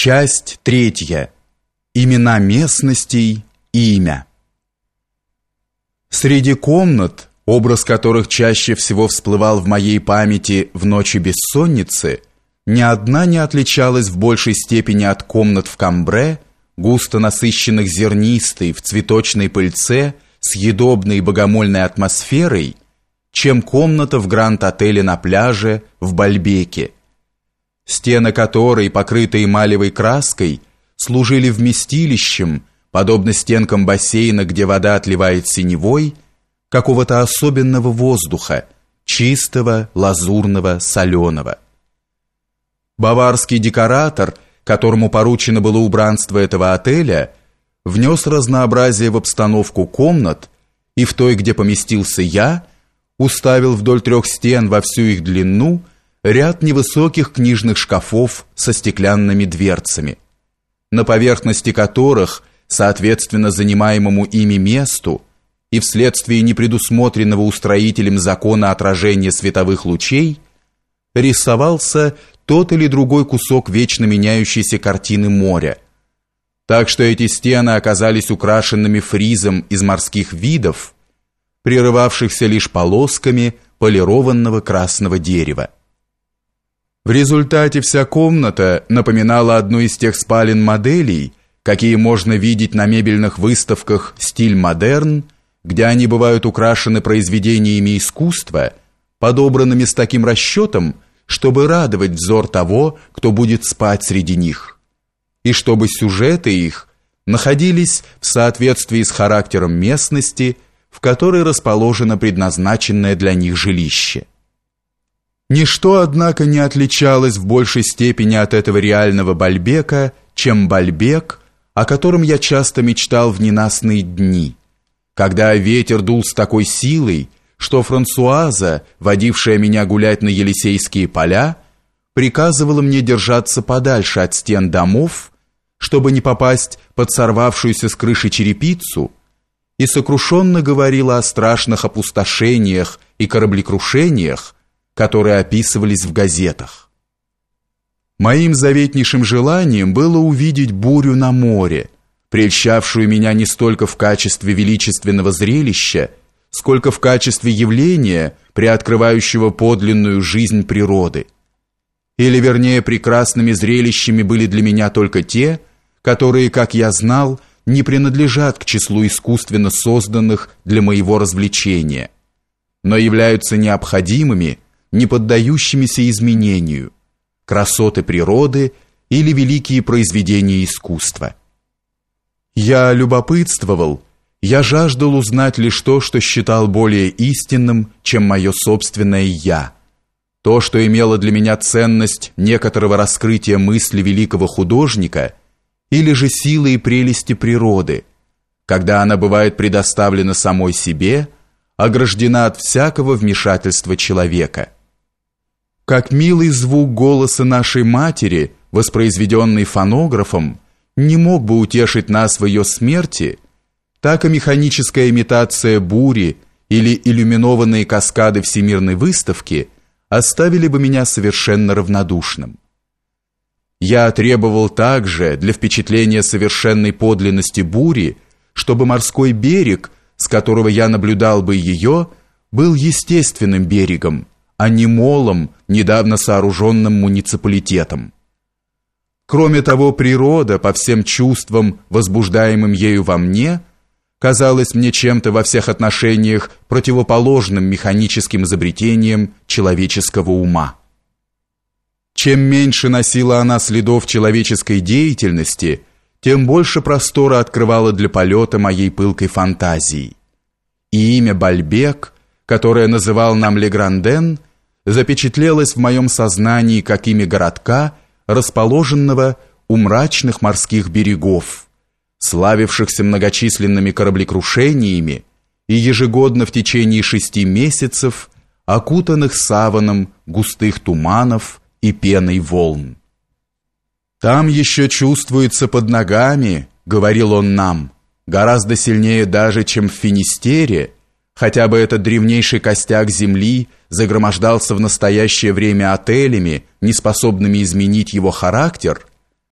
Часть третья. Имена местностей и имя. Среди комнат, образ которых чаще всего всплывал в моей памяти в ночи бессонницы, ни одна не отличалась в большей степени от комнат в Камбре, густо насыщенных зернистой в цветочной пыльце, съедобной и богомольной атмосферой, чем комната в Гранд-отеле на пляже в Бальбеке, стены которой, покрытые эмалевой краской, служили вместилищем, подобно стенкам бассейна, где вода отливает синевой, какого-то особенного воздуха, чистого, лазурного, соленого. Баварский декоратор, которому поручено было убранство этого отеля, внес разнообразие в обстановку комнат, и в той, где поместился я, уставил вдоль трех стен во всю их длину – ряд невысоких книжных шкафов со стеклянными дверцами, на поверхности которых, соответственно занимаемому ими месту, и вследствие непредусмотренного устроителем закона отражения световых лучей, рисовался тот или другой кусок вечно меняющейся картины моря. Так что эти стены оказались украшенными фризом из морских видов, прерывавшихся лишь полосками полированного красного дерева. В результате вся комната напоминала одну из тех спален моделей, какие можно видеть на мебельных выставках «Стиль модерн», где они бывают украшены произведениями искусства, подобранными с таким расчетом, чтобы радовать взор того, кто будет спать среди них, и чтобы сюжеты их находились в соответствии с характером местности, в которой расположено предназначенное для них жилище. Ничто, однако, не отличалось в большей степени от этого реального Бальбека, чем Бальбек, о котором я часто мечтал в ненастные дни, когда ветер дул с такой силой, что Франсуаза, водившая меня гулять на Елисейские поля, приказывала мне держаться подальше от стен домов, чтобы не попасть под сорвавшуюся с крыши черепицу, и сокрушенно говорила о страшных опустошениях и кораблекрушениях, которые описывались в газетах. Моим заветнейшим желанием было увидеть бурю на море, прельщавшую меня не столько в качестве величественного зрелища, сколько в качестве явления, приоткрывающего подлинную жизнь природы. Или, вернее, прекрасными зрелищами были для меня только те, которые, как я знал, не принадлежат к числу искусственно созданных для моего развлечения, но являются необходимыми не поддающимися изменению, красоты природы или великие произведения искусства. Я любопытствовал, я жаждал узнать лишь то, что считал более истинным, чем мое собственное «я», то, что имело для меня ценность некоторого раскрытия мысли великого художника или же силы и прелести природы, когда она бывает предоставлена самой себе, ограждена от всякого вмешательства человека – как милый звук голоса нашей матери, воспроизведенный фонографом, не мог бы утешить нас в ее смерти, так и механическая имитация бури или иллюминованные каскады всемирной выставки оставили бы меня совершенно равнодушным. Я требовал также для впечатления совершенной подлинности бури, чтобы морской берег, с которого я наблюдал бы ее, был естественным берегом, а не молом, недавно сооруженным муниципалитетом. Кроме того, природа, по всем чувствам, возбуждаемым ею во мне, казалась мне чем-то во всех отношениях противоположным механическим изобретениям человеческого ума. Чем меньше носила она следов человеческой деятельности, тем больше простора открывала для полета моей пылкой фантазии. И имя Бальбек, которое называл нам Легранден, запечатлелось в моем сознании как имя городка, расположенного у мрачных морских берегов, славившихся многочисленными кораблекрушениями и ежегодно в течение шести месяцев окутанных саваном густых туманов и пеной волн. «Там еще чувствуется под ногами», — говорил он нам, — «гораздо сильнее даже, чем в Финистере», хотя бы этот древнейший костяк земли загромождался в настоящее время отелями, неспособными изменить его характер,